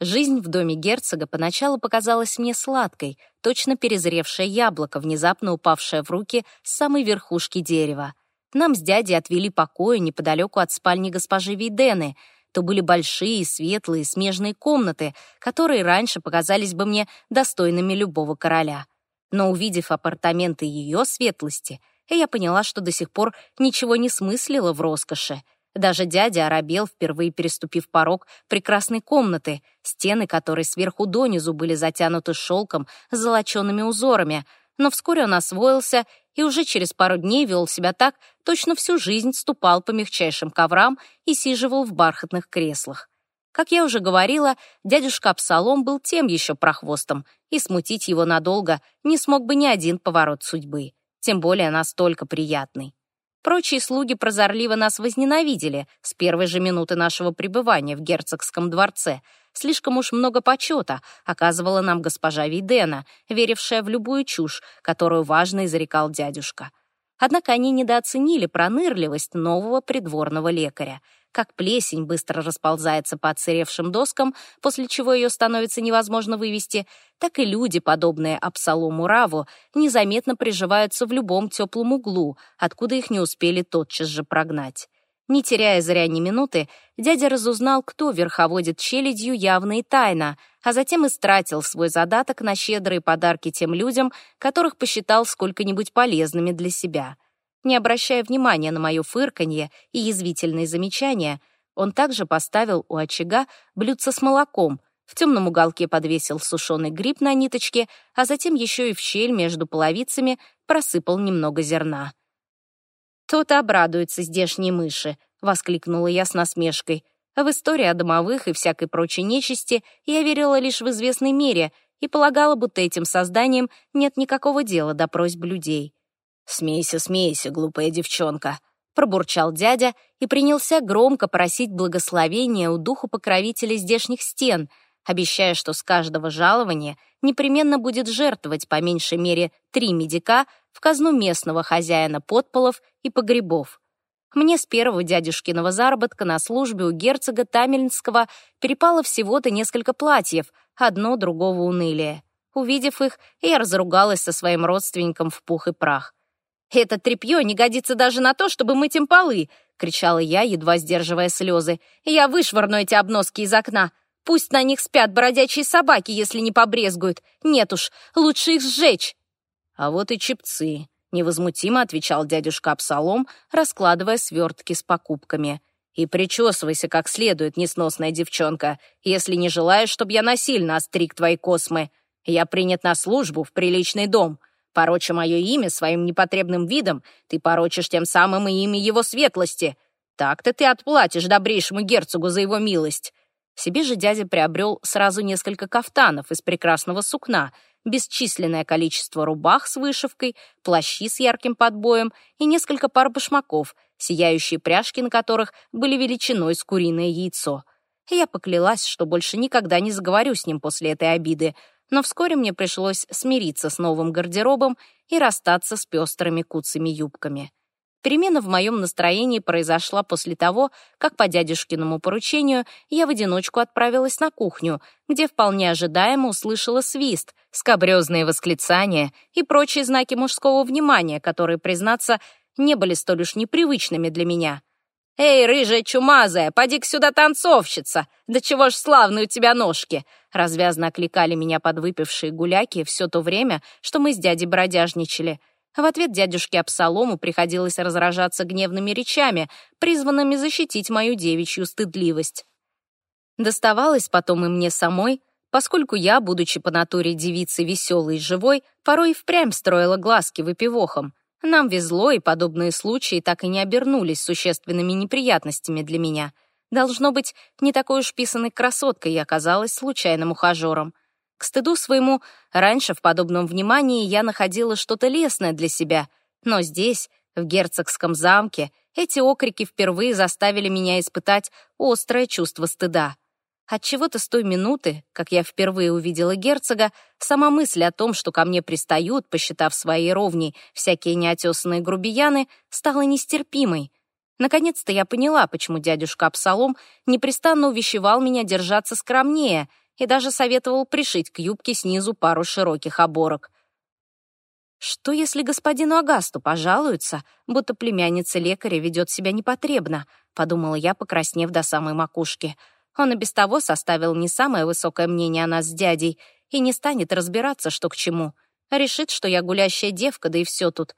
Жизнь в доме герцога поначалу показалась мне сладкой, точно перезревшее яблоко, внезапно упавшее в руки с самой верхушки дерева. Нам с дядей отвели покои неподалеку от спальни госпожи Вейдены. То были большие, светлые, смежные комнаты, которые раньше показались бы мне достойными любого короля. Но увидев апартаменты ее светлости, я поняла, что до сих пор ничего не смыслила в роскоши — даже дядя оробел, впервые переступив порог прекрасной комнаты, стены которой сверху донизу были затянуты шелком с золочеными узорами, но вскоре он освоился и уже через пару дней вел себя так, точно всю жизнь ступал по мягчайшим коврам и сиживал в бархатных креслах. Как я уже говорила, дядюшка Абсалом был тем еще прохвостом, и смутить его надолго не смог бы ни один поворот судьбы, тем более настолько приятный. Прочие слуги прозорливо нас возненавидели с первой же минуты нашего пребывания в герцогском дворце. Слишком уж много почета оказывала нам госпожа Вейдена, верившая в любую чушь, которую важно изрекал дядюшка. Однако они недооценили пронырливость нового придворного лекаря — как плесень быстро расползается по отсыревшим доскам, после чего ее становится невозможно вывести, так и люди, подобные Абсалому Раву, незаметно приживаются в любом теплом углу, откуда их не успели тотчас же прогнать. Не теряя зря ни минуты, дядя разузнал, кто верховодит челядью явно и тайно, а затем истратил свой задаток на щедрые подарки тем людям, которых посчитал сколько-нибудь полезными для себя — не обращая внимания на мое фырканье и язвительные замечания, он также поставил у очага блюдце с молоком, в темном уголке подвесил сушеный гриб на ниточке, а затем еще и в щель между половицами просыпал немного зерна. «То-то обрадуются здешние мыши», — воскликнула я с насмешкой. В истории о домовых и всякой прочей нечисти я верила лишь в известной мере и полагала, будто этим созданием нет никакого дела до просьб людей. «Смейся, смейся, глупая девчонка», — пробурчал дядя и принялся громко просить благословения у духу покровителя здешних стен, обещая, что с каждого жалования непременно будет жертвовать по меньшей мере три медика в казну местного хозяина подполов и погребов. Мне с первого дядюшкиного заработка на службе у герцога Тамельнского перепало всего-то несколько платьев, одно другого унылее. Увидев их, я разругалась со своим родственником в пух и прах. «Это тряпье не годится даже на то, чтобы мыть им полы!» — кричала я, едва сдерживая слезы. «Я вышвырну эти обноски из окна. Пусть на них спят бродячие собаки, если не побрезгуют. Нет уж, лучше их сжечь!» «А вот и чепцы», — невозмутимо отвечал дядюшка Абсалом, раскладывая свертки с покупками. «И причесывайся как следует, несносная девчонка, если не желаешь, чтобы я насильно остриг твои космы. Я принят на службу в приличный дом. Пороча мое имя своим непотребным видом, ты порочишь тем самым и имя его светлости. Так-то ты отплатишь добрейшему герцогу за его милость». Себе же дядя приобрел сразу несколько кафтанов из прекрасного сукна, бесчисленное количество рубах с вышивкой, плащи с ярким подбоем и несколько пар башмаков, сияющие пряжки на которых были величиной с куриное яйцо. Я поклялась, что больше никогда не заговорю с ним после этой обиды, но вскоре мне пришлось смириться с новым гардеробом и расстаться с пестрыми куцами юбками. Перемена в моем настроении произошла после того, как по дядюшкиному поручению я в одиночку отправилась на кухню, где вполне ожидаемо услышала свист, скабрезные восклицания и прочие знаки мужского внимания, которые, признаться, не были столь уж непривычными для меня. «Эй, рыжая чумазая, поди-ка сюда, танцовщица! Да чего ж славные у тебя ножки!» Развязно окликали меня подвыпившие гуляки все то время, что мы с дядей бродяжничали. В ответ дядюшке Абсалому приходилось разражаться гневными речами, призванными защитить мою девичью стыдливость. Доставалось потом и мне самой, поскольку я, будучи по натуре девицей веселой и живой, порой впрямь строила глазки выпивохом. Нам везло, и подобные случаи так и не обернулись существенными неприятностями для меня. Должно быть, не такой уж писаной красоткой я оказалась случайным ухажером. К стыду своему, раньше в подобном внимании я находила что-то лесное для себя, но здесь, в герцогском замке, эти окрики впервые заставили меня испытать острое чувство стыда. Отчего-то с той минуты, как я впервые увидела герцога, сама мысль о том, что ко мне пристают, посчитав своей ровней всякие неотесанные грубияны, стала нестерпимой. Наконец-то я поняла, почему дядюшка Абсалом непрестанно увещевал меня держаться скромнее, и даже советовал пришить к юбке снизу пару широких оборок. Что, если господину Агасту пожалуются, будто племянница лекаря ведет себя непотребно, подумала я, покраснев до самой макушки. Он и без того составил не самое высокое мнение о нас с дядей и не станет разбираться, что к чему. Решит, что я гулящая девка, да и все тут.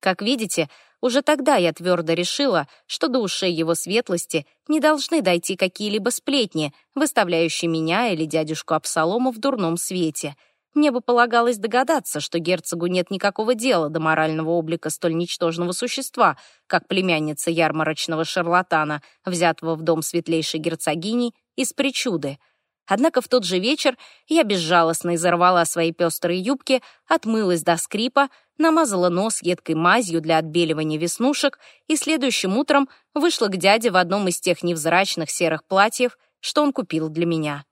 Как видите, уже тогда я твердо решила, что до ушей его светлости не должны дойти какие-либо сплетни, выставляющие меня или дядюшку Абсалома в дурном свете — мне бы полагалось догадаться, что герцогу нет никакого дела до морального облика столь ничтожного существа, как племянница ярмарочного шарлатана, взятого в дом светлейшей герцогини из причуды. Однако в тот же вечер я безжалостно изорвала свои пестрые юбки, отмылась до скрипа, намазала нос едкой мазью для отбеливания веснушек и следующим утром вышла к дяде в одном из тех невзрачных серых платьев, что он купил для меня.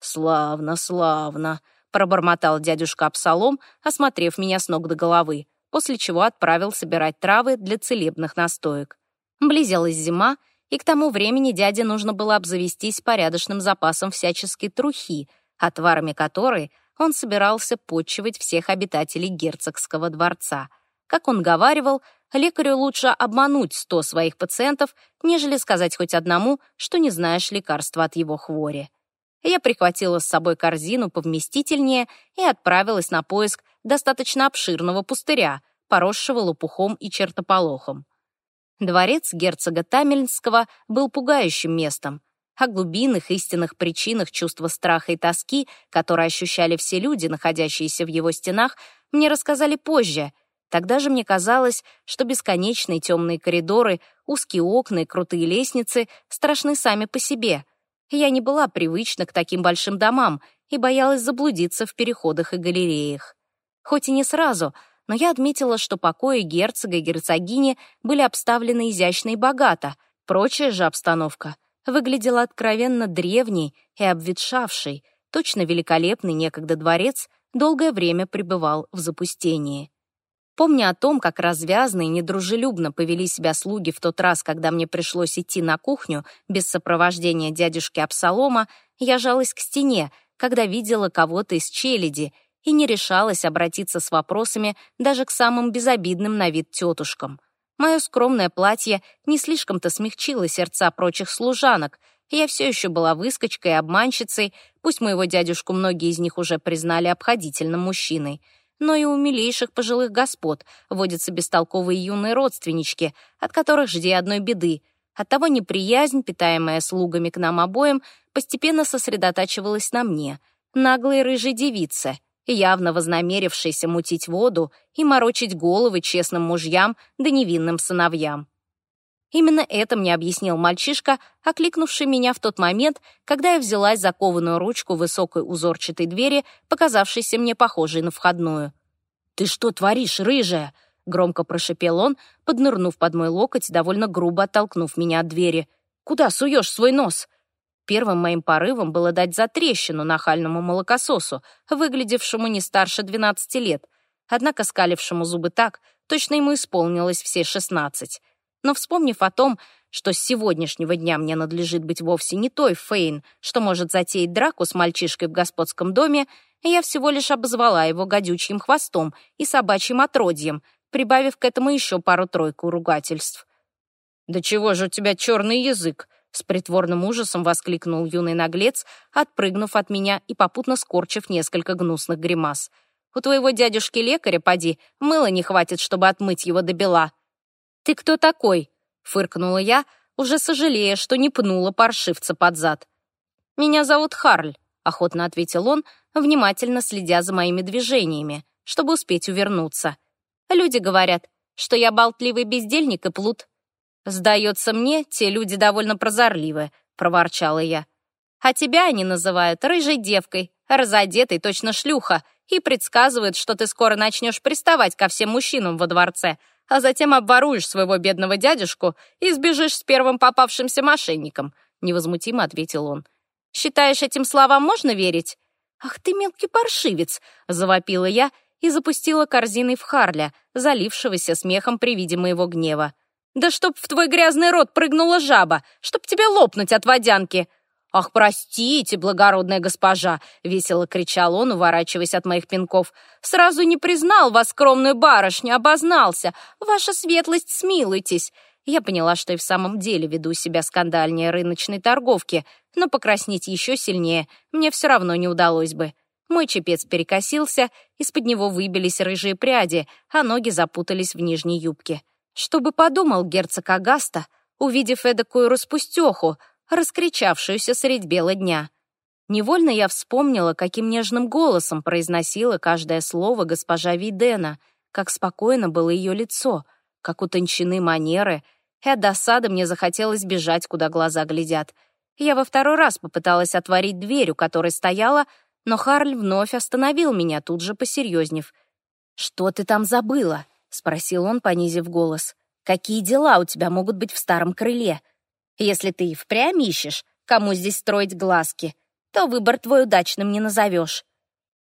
«Славно, славно!» Пробормотал дядюшка Абсалом, осмотрев меня с ног до головы, после чего отправил собирать травы для целебных настоек. Близилась зима, и к тому времени дяде нужно было обзавестись порядочным запасом всяческой трухи, отварами которой он собирался почивать всех обитателей герцогского дворца. Как он говаривал, лекарю лучше обмануть сто своих пациентов, нежели сказать хоть одному, что не знаешь лекарства от его хвори. Я прихватила с собой корзину повместительнее и отправилась на поиск достаточно обширного пустыря, поросшего лопухом и чертополохом. Дворец герцога Тамельнского был пугающим местом. О глубинных истинных причинах чувства страха и тоски, которые ощущали все люди, находящиеся в его стенах, мне рассказали позже. Тогда же мне казалось, что бесконечные темные коридоры, узкие окна и крутые лестницы страшны сами по себе — я не была привычна к таким большим домам и боялась заблудиться в переходах и галереях. Хоть и не сразу, но я отметила, что покои герцога и герцогини были обставлены изящно и богато, прочая же обстановка выглядела откровенно древней и обветшавшей, точно великолепный некогда дворец долгое время пребывал в запустении. Помня о том, как развязно и недружелюбно повели себя слуги в тот раз, когда мне пришлось идти на кухню без сопровождения дядюшки Абсалома, я жалась к стене, когда видела кого-то из челяди и не решалась обратиться с вопросами даже к самым безобидным на вид тетушкам. Мое скромное платье не слишком-то смягчило сердца прочих служанок, я все еще была выскочкой и обманщицей, пусть моего дядюшку многие из них уже признали обходительным мужчиной — но и у милейших пожилых господ водятся бестолковые юные родственнички, от которых жди одной беды. Оттого неприязнь, питаемая слугами к нам обоим, постепенно сосредотачивалась на мне, наглой рыжей девице, явно вознамерившейся мутить воду и морочить головы честным мужьям да невинным сыновьям. Именно это мне объяснил мальчишка, окликнувший меня в тот момент, когда я взялась за кованую ручку высокой узорчатой двери, показавшейся мне похожей на входную. «Ты что творишь, рыжая?» — громко прошипел он, поднырнув под мой локоть, довольно грубо оттолкнув меня от двери. «Куда суешь свой нос?» Первым моим порывом было дать затрещину нахальному молокососу, выглядевшему не старше 12 лет, однако скалившему зубы так, точно ему исполнилось все 16. Но вспомнив о том, что с сегодняшнего дня мне надлежит быть вовсе не той Фейн, что может затеять драку с мальчишкой в господском доме, я всего лишь обозвала его гадючим хвостом и собачьим отродьем, прибавив к этому еще пару-тройку ругательств. «Да чего же у тебя черный язык?» С притворным ужасом воскликнул юный наглец, отпрыгнув от меня и попутно скорчив несколько гнусных гримас. «У твоего дядюшки-лекаря, поди, мыла не хватит, чтобы отмыть его до бела». «Ты кто такой?» — фыркнула я, уже сожалея, что не пнула паршивца под зад. «Меня зовут Харль», — охотно ответил он, внимательно следя за моими движениями, чтобы успеть увернуться. «Люди говорят, что я болтливый бездельник и плут». «Сдается мне, те люди довольно прозорливы», — проворчала я. «А тебя они называют рыжей девкой, разодетой точно шлюха, и предсказывают, что ты скоро начнешь приставать ко всем мужчинам во дворце, а затем обворуешь своего бедного дядюшку и сбежишь с первым попавшимся мошенником», — невозмутимо ответил он. «Считаешь, этим словам можно верить?» «Ах ты мелкий паршивец!» — завопила я и запустила корзиной в Харля, залившегося смехом при виде моего гнева. «Да чтоб в твой грязный рот прыгнула жаба! Чтоб тебе лопнуть от водянки!» «Ах, простите, благородная госпожа!» — весело кричал он, уворачиваясь от моих пинков. «Сразу не признал вас, скромную барышню, обознался. Ваша светлость, смилуйтесь!» Я поняла, что и в самом деле веду себя скандальнее рыночной торговки, но покраснеть еще сильнее мне все равно не удалось бы. Мой чепец перекосился, из-под него выбились рыжие пряди, а ноги запутались в нижней юбке. Что бы подумал герцог Агаста, увидев эдакую распустеху, раскричавшуюся средь бела дня. Невольно я вспомнила, каким нежным голосом произносила каждое слово госпожа Видена, как спокойно было ее лицо, как утончены манеры, и от досады мне захотелось бежать, куда глаза глядят. Я во второй раз попыталась отворить дверь, у которой стояла, но Харль вновь остановил меня, тут же посерьезнев. «Что ты там забыла?» — спросил он, понизив голос. «Какие дела у тебя могут быть в старом крыле? Если ты и впрямь ищешь, кому здесь строить глазки, то выбор твой удачным не назовешь».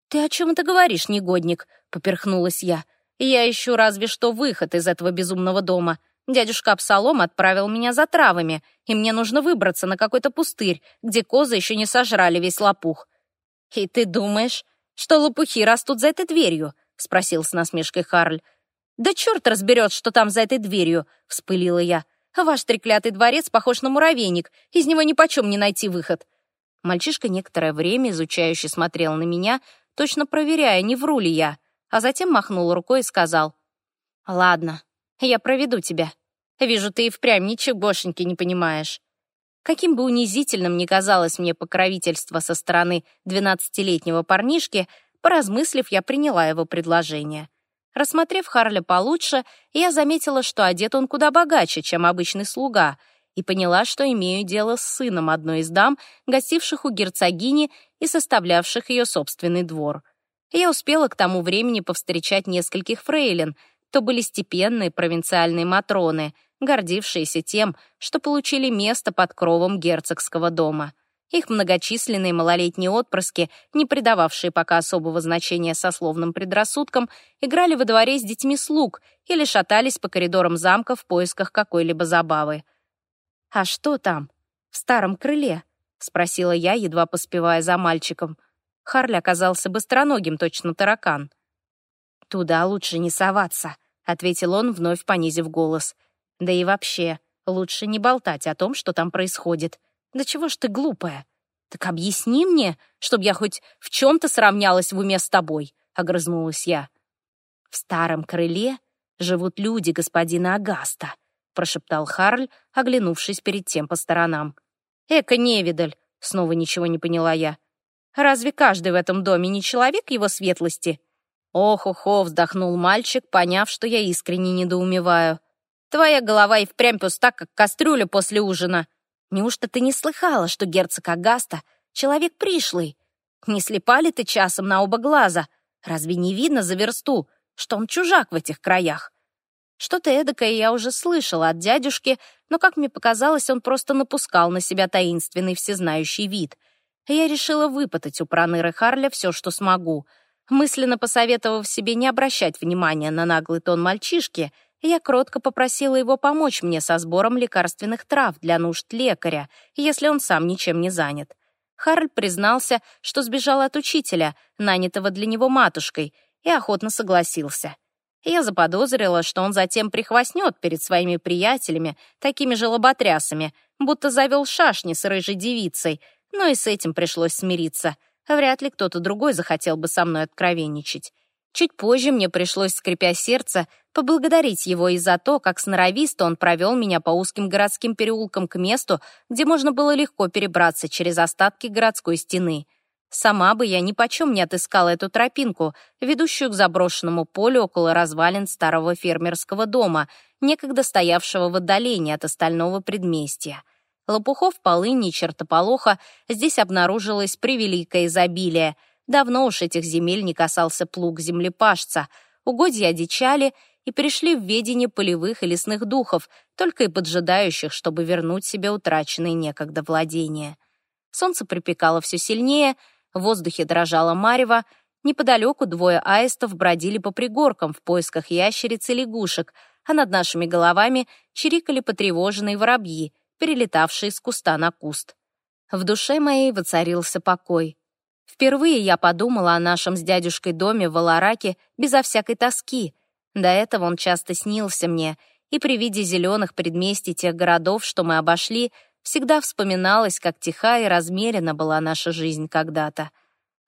«Ты о чем это говоришь, негодник?» — поперхнулась я. «Я ищу разве что выход из этого безумного дома. Дядюшка Абсалом отправил меня за травами, и мне нужно выбраться на какой-то пустырь, где козы еще не сожрали весь лопух. «И ты думаешь, что лопухи растут за этой дверью?» — спросил с насмешкой Харль. «Да черт разберет, что там за этой дверью!» — вспылила я. «Ваш треклятый дворец похож на муравейник, из него нипочем не найти выход». Мальчишка некоторое время изучающе смотрел на меня, точно проверяя, не вру ли я, а затем махнул рукой и сказал. «Ладно, я проведу тебя. Вижу, ты и впрямь ничегошеньки не понимаешь». Каким бы унизительным ни казалось мне покровительство со стороны двенадцатилетнего парнишки, поразмыслив, я приняла его предложение. Рассмотрев Харля получше, я заметила, что одет он куда богаче, чем обычный слуга, и поняла, что имею дело с сыном одной из дам, гостивших у герцогини и составлявших ее собственный двор. Я успела к тому времени повстречать нескольких фрейлин, то были степенные провинциальные матроны — гордившиеся тем, что получили место под кровом герцогского дома. Их многочисленные малолетние отпрыски, не придававшие пока особого значения сословным предрассудкам, играли во дворе с детьми слуг или шатались по коридорам замка в поисках какой-либо забавы. «А что там? В старом крыле?» — спросила я, едва поспевая за мальчиком. Харли оказался быстроногим, точно таракан. «Туда лучше не соваться», — ответил он, вновь понизив голос. Да и вообще, лучше не болтать о том, что там происходит. Да чего ж ты глупая? Так объясни мне, чтобы я хоть в чем-то сравнялась в уме с тобой, огрызнулась я. В старом крыле живут люди господина Агаста, прошептал Харль, оглянувшись перед тем по сторонам. Эка невидаль, снова ничего не поняла я. Разве каждый в этом доме не человек его светлости? Ох-охо, вздохнул мальчик, поняв, что я искренне недоумеваю. Твоя голова и впрямь пуста, как кастрюля после ужина. Неужто ты не слыхала, что герцог Агаста — человек пришлый? Не слепа ли ты часом на оба глаза? Разве не видно за версту, что он чужак в этих краях? Что-то эдакое я уже слышала от дядюшки, но, как мне показалось, он просто напускал на себя таинственный всезнающий вид. Я решила выпытать у Проныры Харля все, что смогу. Мысленно посоветовав себе не обращать внимания на наглый тон мальчишки — я кротко попросила его помочь мне со сбором лекарственных трав для нужд лекаря, если он сам ничем не занят. Харль признался, что сбежал от учителя, нанятого для него матушкой, и охотно согласился. Я заподозрила, что он затем прихвастнет перед своими приятелями, такими же лоботрясами, будто завел шашни с рыжей девицей, но и с этим пришлось смириться. Вряд ли кто-то другой захотел бы со мной откровенничать. Чуть позже мне пришлось, скрипя сердце, поблагодарить его и за то, как сноровисто он провел меня по узким городским переулкам к месту, где можно было легко перебраться через остатки городской стены. Сама бы я ни почем не отыскала эту тропинку, ведущую к заброшенному полю около развалин старого фермерского дома, некогда стоявшего в отдалении от остального предместья. Лопухов, полыни, чертополоха здесь обнаружилось превеликое изобилие. Давно уж этих земель не касался плуг землепашца. Угодья одичали, и перешли в ведение полевых и лесных духов, только и поджидающих, чтобы вернуть себе утраченные некогда владения. Солнце припекало все сильнее, в воздухе дрожала марево, неподалеку двое аистов бродили по пригоркам в поисках ящериц и лягушек, а над нашими головами чирикали потревоженные воробьи, перелетавшие с куста на куст. В душе моей воцарился покой. Впервые я подумала о нашем с дядюшкой доме в Валараке безо всякой тоски. До этого он часто снился мне, и при виде зеленых предместий тех городов, что мы обошли, всегда вспоминалось, как тиха и размерена была наша жизнь когда-то.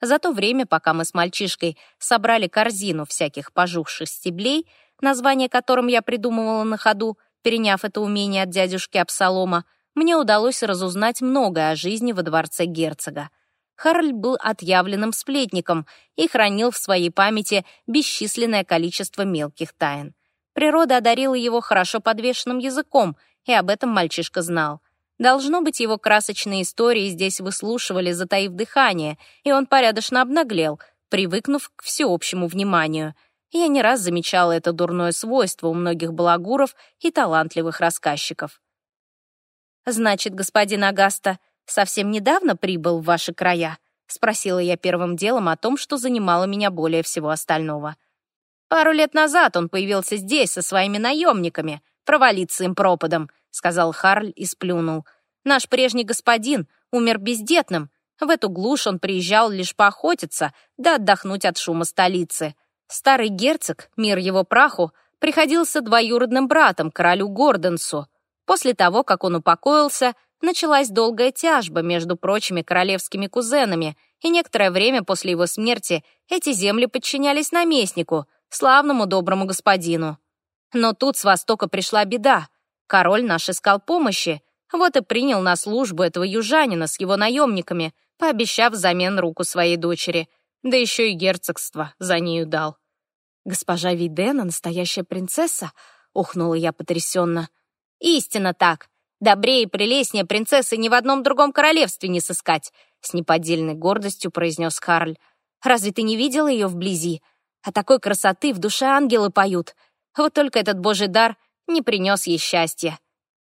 За то время, пока мы с мальчишкой собрали корзину всяких пожухших стеблей, название которым я придумывала на ходу, переняв это умение от дядюшки Абсалома, мне удалось разузнать многое о жизни во дворце герцога. Харль был отъявленным сплетником и хранил в своей памяти бесчисленное количество мелких тайн. Природа одарила его хорошо подвешенным языком, и об этом мальчишка знал. Должно быть, его красочные истории здесь выслушивали, затаив дыхание, и он порядочно обнаглел, привыкнув к всеобщему вниманию. Я не раз замечала это дурное свойство у многих балагуров и талантливых рассказчиков. «Значит, господин Агаста совсем недавно прибыл в ваши края?» — спросила я первым делом о том, что занимало меня более всего остального. «Пару лет назад он появился здесь со своими наемниками, провалиться им пропадом», — сказал Харль и сплюнул. «Наш прежний господин умер бездетным. В эту глушь он приезжал лишь поохотиться, да отдохнуть от шума столицы. Старый герцог, мир его праху, приходился двоюродным братом королю Гордонсу. После того, как он упокоился, началась долгая тяжба между прочими королевскими кузенами, и некоторое время после его смерти эти земли подчинялись наместнику, славному доброму господину. Но тут с востока пришла беда. Король наш искал помощи, вот и принял на службу этого южанина с его наемниками, пообещав взамен руку своей дочери, да еще и герцогство за нею дал. «Госпожа Видена, настоящая принцесса?» — ухнула я потрясенно. «Истинно так. Добрее и прелестнее принцессы ни в одном другом королевстве не сыскать», — с неподдельной гордостью произнес Карль. «Разве ты не видела ее вблизи? А такой красоты в душе ангелы поют. Вот только этот божий дар не принес ей счастья».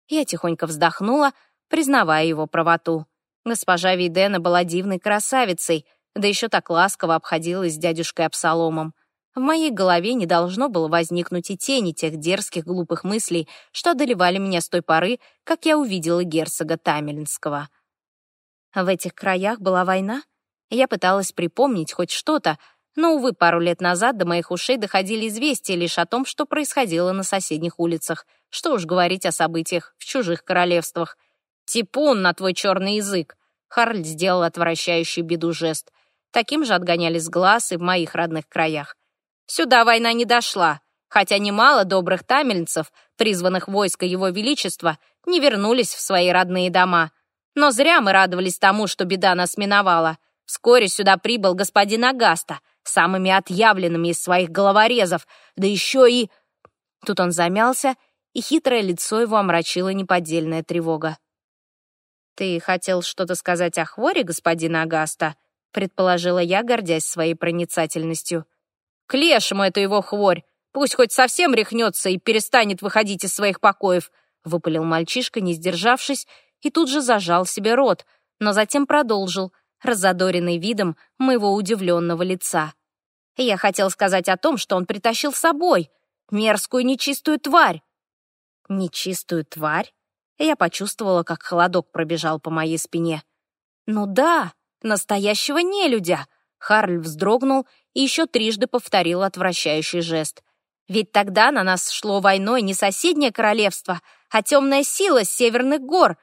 Я тихонько вздохнула, признавая его правоту. Госпожа Видена была дивной красавицей, да еще так ласково обходилась с дядюшкой Абсаломом. В моей голове не должно было возникнуть и тени тех дерзких глупых мыслей, что одолевали меня с той поры, как я увидела герцога Тамельнского. В этих краях была война. Я пыталась припомнить хоть что-то, но, увы, пару лет назад до моих ушей доходили известия лишь о том, что происходило на соседних улицах. Что уж говорить о событиях в чужих королевствах. «Типун на твой черный язык!» Харль сделал отвращающий беду жест. Таким же отгоняли с глаз и в моих родных краях. Сюда война не дошла, хотя немало добрых тамельцев, призванных войска Его Величества, не вернулись в свои родные дома. Но зря мы радовались тому, что беда нас миновала. Вскоре сюда прибыл господин Агаста, самыми отъявленными из своих головорезов, да еще и... Тут он замялся, и хитрое лицо его омрачила неподдельная тревога. «Ты хотел что-то сказать о хворе господина Агаста?» предположила я, гордясь своей проницательностью. К лешему эту его хворь. Пусть хоть совсем рехнется и перестанет выходить из своих покоев», — выпалил мальчишка, не сдержавшись, и тут же зажал себе рот, но затем продолжил, разодоренный видом моего удивленного лица. «Я хотел сказать о том, что он притащил с собой мерзкую нечистую тварь». «Нечистую тварь?» Я почувствовала, как холодок пробежал по моей спине. «Ну да, настоящего нелюдя!» Харль вздрогнул и еще трижды повторил отвращающий жест. Ведь тогда на нас шло войной не соседнее королевство, а темная сила с северных гор.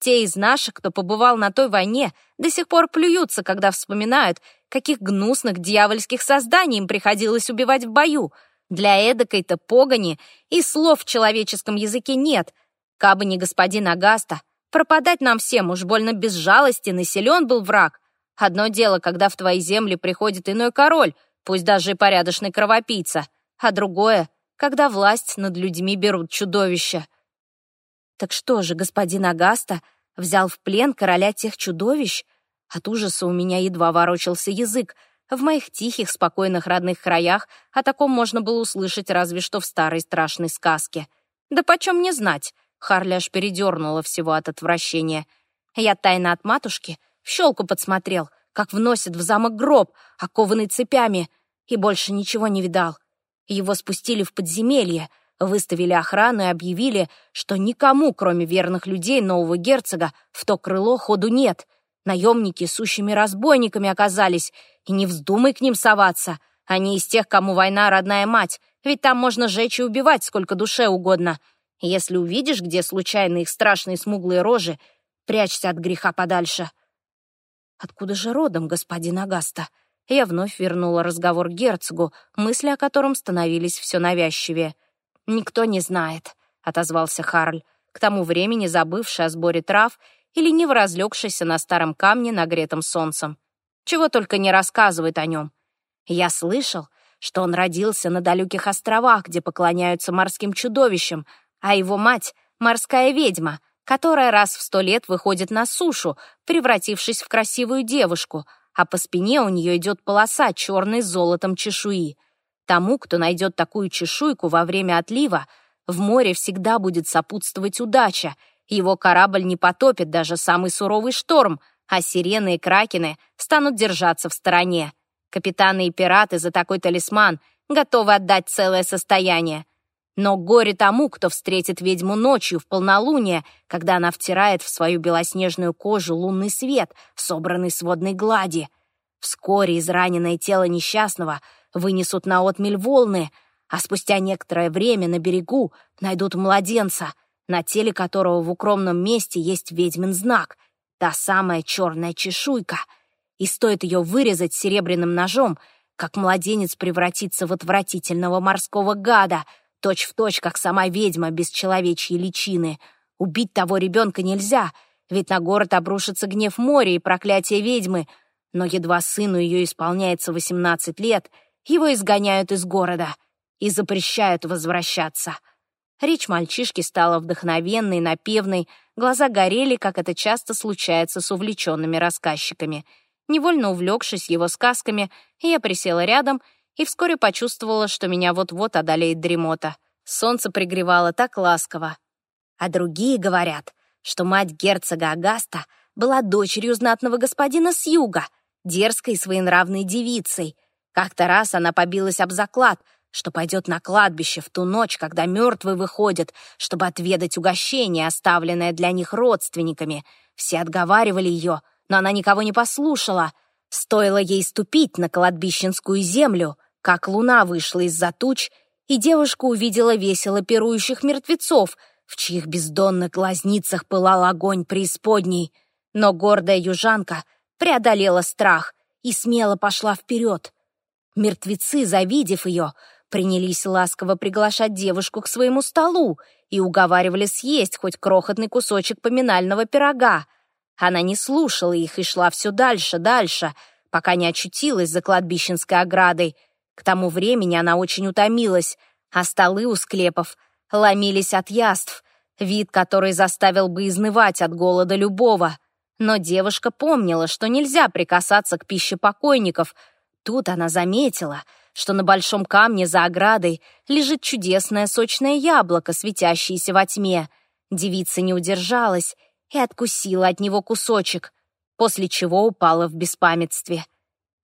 Те из наших, кто побывал на той войне, до сих пор плюются, когда вспоминают, каких гнусных дьявольских созданий им приходилось убивать в бою. Для эдакой-то погони и слов в человеческом языке нет. Кабы не господин Агаста, пропадать нам всем уж больно безжалостен и силен был враг. Одно дело, когда в твои земли приходит иной король, пусть даже и порядочный кровопийца, а другое, когда власть над людьми берут чудовища. Так что же, господин Агаста взял в плен короля тех чудовищ? От ужаса у меня едва ворочался язык. В моих тихих, спокойных родных краях о таком можно было услышать разве что в старой страшной сказке. Да почем мне знать? Харли аж передернула всего от отвращения. Я тайно от матушки щелку подсмотрел, как вносят в замок гроб, окованный цепями, и больше ничего не видал. Его спустили в подземелье, выставили охрану и объявили, что никому, кроме верных людей нового герцога, в то крыло ходу нет. Наемники сущими разбойниками оказались, и не вздумай к ним соваться. Они из тех, кому война родная мать, ведь там можно жечь и убивать сколько душе угодно. Если увидишь, где случайно их страшные смуглые рожи, прячься от греха подальше. Откуда же родом господин Агаста? Я вновь вернула разговор герцогу, мысли о котором становились все навязчивее. «Никто не знает», — отозвался Харль, к тому времени забывший о сборе трав или не разлегшийся на старом камне, нагретом солнцем. Чего только не рассказывает о нем. Я слышал, что он родился на далеких островах, где поклоняются морским чудовищам, а его мать — морская ведьма, которая раз в сто лет выходит на сушу, превратившись в красивую девушку, а по спине у нее идет полоса черной с золотом чешуи. Тому, кто найдет такую чешуйку во время отлива, в море всегда будет сопутствовать удача, его корабль не потопит даже самый суровый шторм, а сирены и кракены станут держаться в стороне. Капитаны и пираты за такой талисман готовы отдать целое состояние. Но горе тому, кто встретит ведьму ночью в полнолуние, когда она втирает в свою белоснежную кожу лунный свет, собранный с водной глади. Вскоре израненное тело несчастного вынесут на отмель волны, а спустя некоторое время на берегу найдут младенца, на теле которого в укромном месте есть ведьмин знак, та самая черная чешуйка. И стоит ее вырезать серебряным ножом, как младенец превратится в отвратительного морского гада — точь в точь, как сама ведьма без человечьей личины. Убить того ребенка нельзя, ведь на город обрушится гнев моря и проклятие ведьмы. Но едва сыну ее исполняется 18 лет, его изгоняют из города и запрещают возвращаться. Речь мальчишки стала вдохновенной, напевной, глаза горели, как это часто случается с увлеченными рассказчиками. Невольно увлекшись его сказками, я присела рядом и вскоре почувствовала, что меня вот-вот одолеет дремота. Солнце пригревало так ласково. А другие говорят, что мать герцога Агаста была дочерью знатного господина с юга, дерзкой и своенравной девицей. Как-то раз она побилась об заклад, что пойдет на кладбище в ту ночь, когда мертвые выходят, чтобы отведать угощение, оставленное для них родственниками. Все отговаривали ее, но она никого не послушала. Стоило ей ступить на кладбищенскую землю — как луна вышла из-за туч, и девушка увидела весело пирующих мертвецов, в чьих бездонных глазницах пылал огонь преисподней. Но гордая южанка преодолела страх и смело пошла вперед. Мертвецы, завидев ее, принялись ласково приглашать девушку к своему столу и уговаривали съесть хоть крохотный кусочек поминального пирога. Она не слушала их и шла все дальше, дальше, пока не очутилась за кладбищенской оградой — к тому времени она очень утомилась, а столы у склепов ломились от яств, вид который заставил бы изнывать от голода любого. Но девушка помнила, что нельзя прикасаться к пище покойников. Тут она заметила, что на большом камне за оградой лежит чудесное сочное яблоко, светящееся во тьме. Девица не удержалась и откусила от него кусочек, после чего упала в беспамятстве.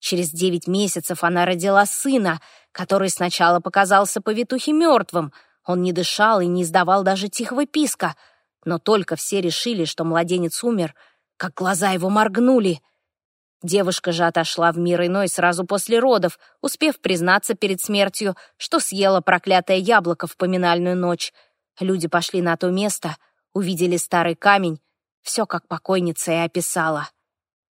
Через девять месяцев она родила сына, который сначала показался повитухе мертвым. Он не дышал и не издавал даже тихого писка. Но только все решили, что младенец умер, как глаза его моргнули. Девушка же отошла в мир иной сразу после родов, успев признаться перед смертью, что съела проклятое яблоко в поминальную ночь. Люди пошли на то место, увидели старый камень, все как покойница и описала.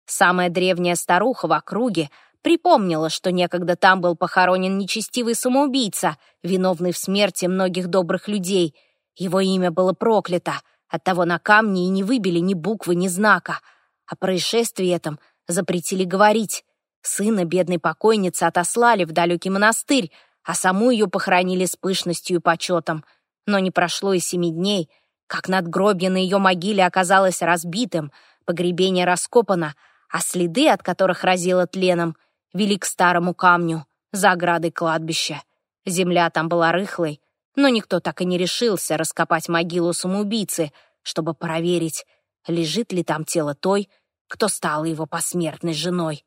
Самая древняя старуха в округе припомнила, что некогда там был похоронен нечестивый самоубийца, виновный в смерти многих добрых людей. Его имя было проклято, оттого на камне и не выбили ни буквы, ни знака. О происшествии этом запретили говорить. Сына бедной покойницы отослали в далекий монастырь, а саму ее похоронили с пышностью и почетом. Но не прошло и семи дней, как надгробье на ее могиле оказалось разбитым, погребение раскопано — а следы, от которых разило тленом, вели к старому камню за оградой кладбища. Земля там была рыхлой, но никто так и не решился раскопать могилу самоубийцы, чтобы проверить, лежит ли там тело той, кто стала его посмертной женой.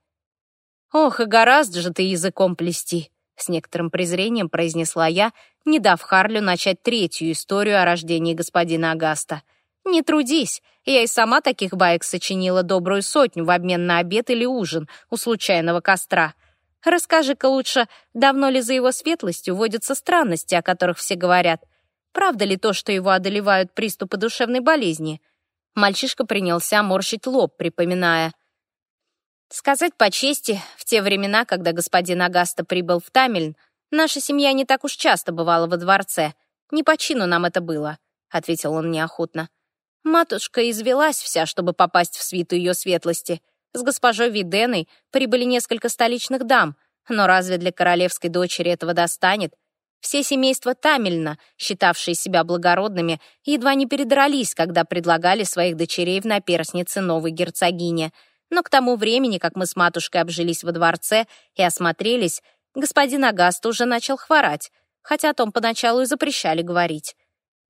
«Ох, и гораздо же ты языком плести!» с некоторым презрением произнесла я, не дав Харлю начать третью историю о рождении господина Агаста. «Не трудись, я и сама таких баек сочинила добрую сотню в обмен на обед или ужин у случайного костра. Расскажи-ка лучше, давно ли за его светлостью водятся странности, о которых все говорят? Правда ли то, что его одолевают приступы душевной болезни?» Мальчишка принялся морщить лоб, припоминая. Сказать по чести, в те времена, когда господин Агаста прибыл в Тамельн, наша семья не так уж часто бывала во дворце. Не по чину нам это было, — ответил он неохотно. Матушка извелась вся, чтобы попасть в свиту ее светлости. С госпожой Виденой прибыли несколько столичных дам, но разве для королевской дочери этого достанет? Все семейства Тамельна, считавшие себя благородными, едва не передрались, когда предлагали своих дочерей в наперснице новой герцогине. Но к тому времени, как мы с матушкой обжились во дворце и осмотрелись, господин Агаст уже начал хворать, хотя о том поначалу и запрещали говорить.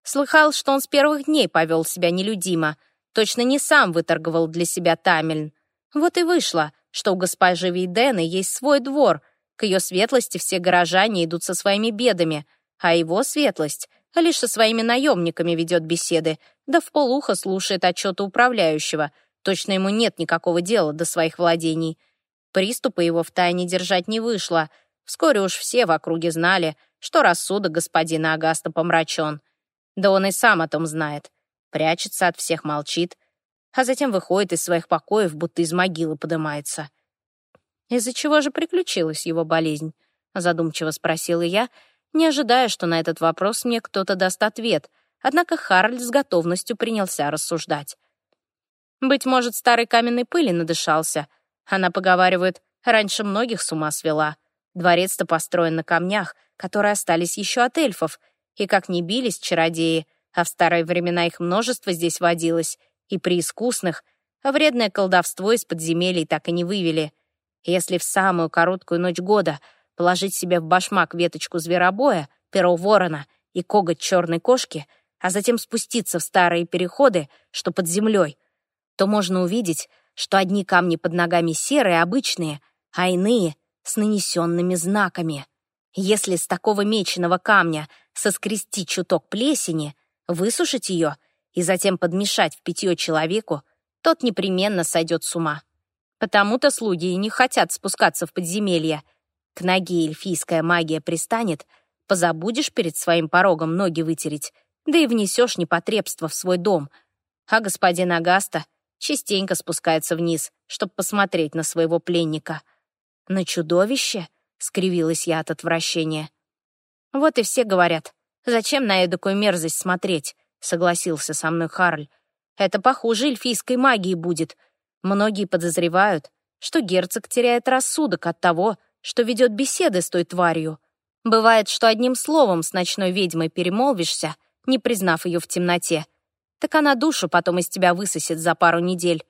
Слыхал, что он с первых дней повел себя нелюдимо, точно не сам выторговал для себя Тамельн. Вот и вышло, что у госпожи Вейдены есть свой двор — к ее светлости все горожане идут со своими бедами, а его светлость лишь со своими наемниками ведет беседы, да в полухо слушает отчеты управляющего. Точно ему нет никакого дела до своих владений. Приступы его в тайне держать не вышло. Вскоре уж все в округе знали, что рассудок господина Агаста помрачен. Да он и сам о том знает. Прячется от всех, молчит, а затем выходит из своих покоев, будто из могилы подымается. «Из-за чего же приключилась его болезнь?» — задумчиво спросила я, не ожидая, что на этот вопрос мне кто-то даст ответ, однако Харальд с готовностью принялся рассуждать. «Быть может, старой каменной пыли надышался. Она, поговаривает, раньше многих с ума свела. Дворец-то построен на камнях, которые остались еще от эльфов, и как ни бились чародеи, а в старые времена их множество здесь водилось, и при искусных, а вредное колдовство из подземелий так и не вывели». Если в самую короткую ночь года положить себе в башмак веточку зверобоя, перо ворона и коготь черной кошки, а затем спуститься в старые переходы, что под землей, то можно увидеть, что одни камни под ногами серые, обычные, а иные — с нанесенными знаками. Если с такого меченого камня соскрести чуток плесени, высушить ее и затем подмешать в питье человеку, тот непременно сойдет с ума. Потому-то слуги и не хотят спускаться в подземелье. К ноге эльфийская магия пристанет, позабудешь перед своим порогом ноги вытереть, да и внесешь непотребство в свой дом. А господин Агаста частенько спускается вниз, чтобы посмотреть на своего пленника. «На чудовище?» — скривилась я от отвращения. «Вот и все говорят. Зачем на эдакую мерзость смотреть?» — согласился со мной Харль. «Это похуже эльфийской магии будет. Многие подозревают, что герцог теряет рассудок от того, что ведет беседы с той тварью. Бывает, что одним словом с ночной ведьмой перемолвишься, не признав ее в темноте. Так она душу потом из тебя высосет за пару недель.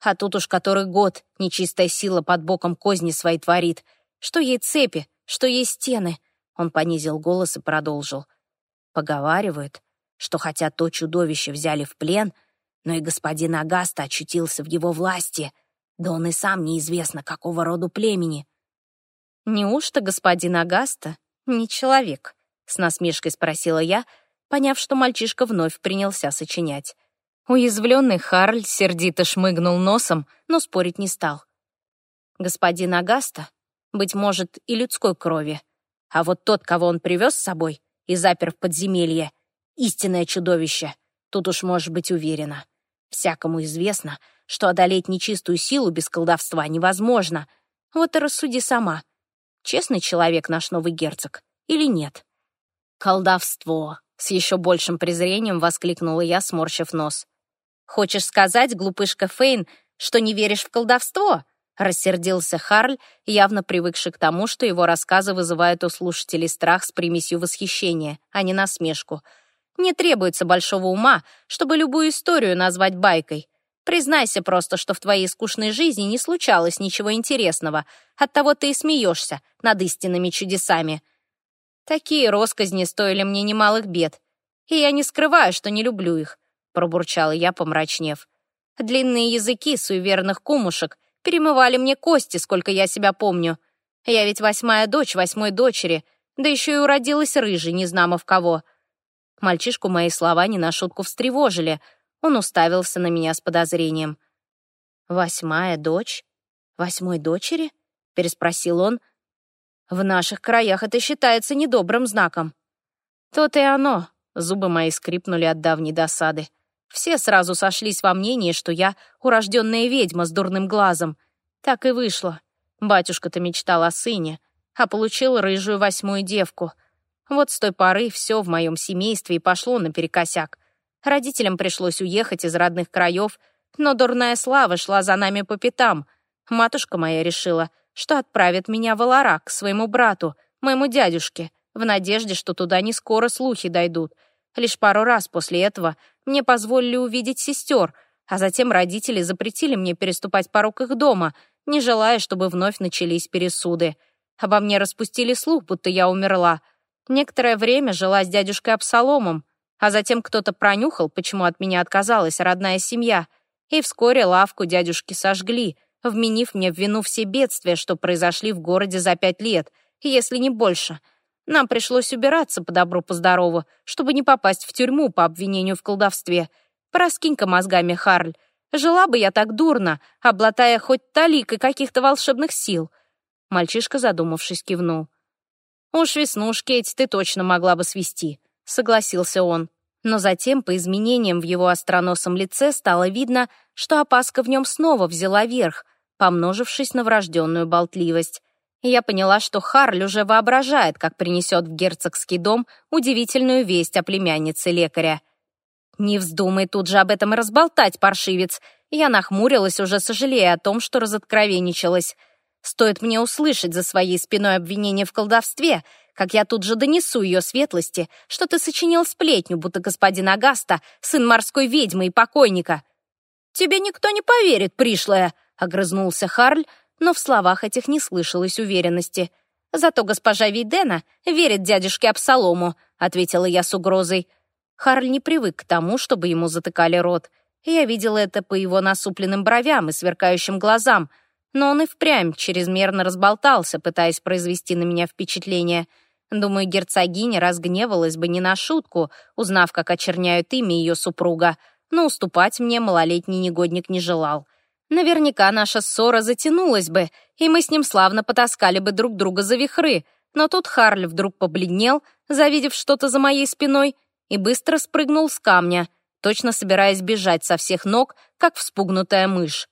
А тут уж который год нечистая сила под боком козни свои творит. Что ей цепи, что ей стены. Он понизил голос и продолжил. Поговаривают, что хотя то чудовище взяли в плен — но и господин Агаста очутился в его власти, да он и сам неизвестно, какого роду племени. «Неужто господин Агаста не человек?» — с насмешкой спросила я, поняв, что мальчишка вновь принялся сочинять. Уязвленный Харль сердито шмыгнул носом, но спорить не стал. Господин Агаста, быть может, и людской крови, а вот тот, кого он привез с собой и запер в подземелье, истинное чудовище, тут уж можешь быть уверена. Всякому известно, что одолеть нечистую силу без колдовства невозможно. Вот и рассуди сама. Честный человек наш новый герцог или нет? Колдовство. С еще большим презрением воскликнула я, сморщив нос. «Хочешь сказать, глупышка Фейн, что не веришь в колдовство?» Рассердился Харль, явно привыкший к тому, что его рассказы вызывают у слушателей страх с примесью восхищения, а не насмешку — не требуется большого ума, чтобы любую историю назвать байкой. Признайся просто, что в твоей скучной жизни не случалось ничего интересного. Оттого ты и смеешься над истинными чудесами. Такие росказни стоили мне немалых бед. И я не скрываю, что не люблю их, пробурчала я, помрачнев. Длинные языки суеверных кумушек перемывали мне кости, сколько я себя помню. Я ведь восьмая дочь восьмой дочери, да еще и уродилась рыжей, не знамо в кого. Мальчишку мои слова не на шутку встревожили. Он уставился на меня с подозрением. «Восьмая дочь? Восьмой дочери?» — переспросил он. «В наших краях это считается недобрым знаком». «То-то и оно», — зубы мои скрипнули от давней досады. Все сразу сошлись во мнении, что я урожденная ведьма с дурным глазом. Так и вышло. Батюшка-то мечтал о сыне, а получил рыжую восьмую девку. Вот с той поры все в моем семействе и пошло наперекосяк. Родителям пришлось уехать из родных краев, но дурная слава шла за нами по пятам. Матушка моя решила, что отправит меня в Аларак к своему брату, моему дядюшке, в надежде, что туда не скоро слухи дойдут. Лишь пару раз после этого мне позволили увидеть сестер, а затем родители запретили мне переступать порог их дома, не желая, чтобы вновь начались пересуды. Обо мне распустили слух, будто я умерла. Некоторое время жила с дядюшкой Абсаломом, а затем кто-то пронюхал, почему от меня отказалась родная семья, и вскоре лавку дядюшки сожгли, вменив мне в вину все бедствия, что произошли в городе за пять лет, если не больше. Нам пришлось убираться по добру, по здорову, чтобы не попасть в тюрьму по обвинению в колдовстве. Проскинь-ка мозгами, Харль. Жила бы я так дурно, облатая хоть таликой каких-то волшебных сил. Мальчишка, задумавшись, кивнул. «Уж веснушки эти ты точно могла бы свести», — согласился он. Но затем, по изменениям в его остроносом лице, стало видно, что опаска в нем снова взяла верх, помножившись на врожденную болтливость. Я поняла, что Харль уже воображает, как принесет в герцогский дом удивительную весть о племяннице лекаря. «Не вздумай тут же об этом и разболтать, паршивец!» Я нахмурилась, уже сожалея о том, что разоткровенничалась. Стоит мне услышать за своей спиной обвинение в колдовстве, как я тут же донесу ее светлости, что ты сочинил сплетню, будто господин Агаста — сын морской ведьмы и покойника. «Тебе никто не поверит, пришлая!» — огрызнулся Харль, но в словах этих не слышалось уверенности. «Зато госпожа Вейдена верит дядюшке Абсалому», — ответила я с угрозой. Харль не привык к тому, чтобы ему затыкали рот. Я видела это по его насупленным бровям и сверкающим глазам — но он и впрямь чрезмерно разболтался, пытаясь произвести на меня впечатление. Думаю, герцогиня разгневалась бы не на шутку, узнав, как очерняют имя ее супруга, но уступать мне малолетний негодник не желал. Наверняка наша ссора затянулась бы, и мы с ним славно потаскали бы друг друга за вихры, но тут Харль вдруг побледнел, завидев что-то за моей спиной, и быстро спрыгнул с камня, точно собираясь бежать со всех ног, как вспугнутая мышь.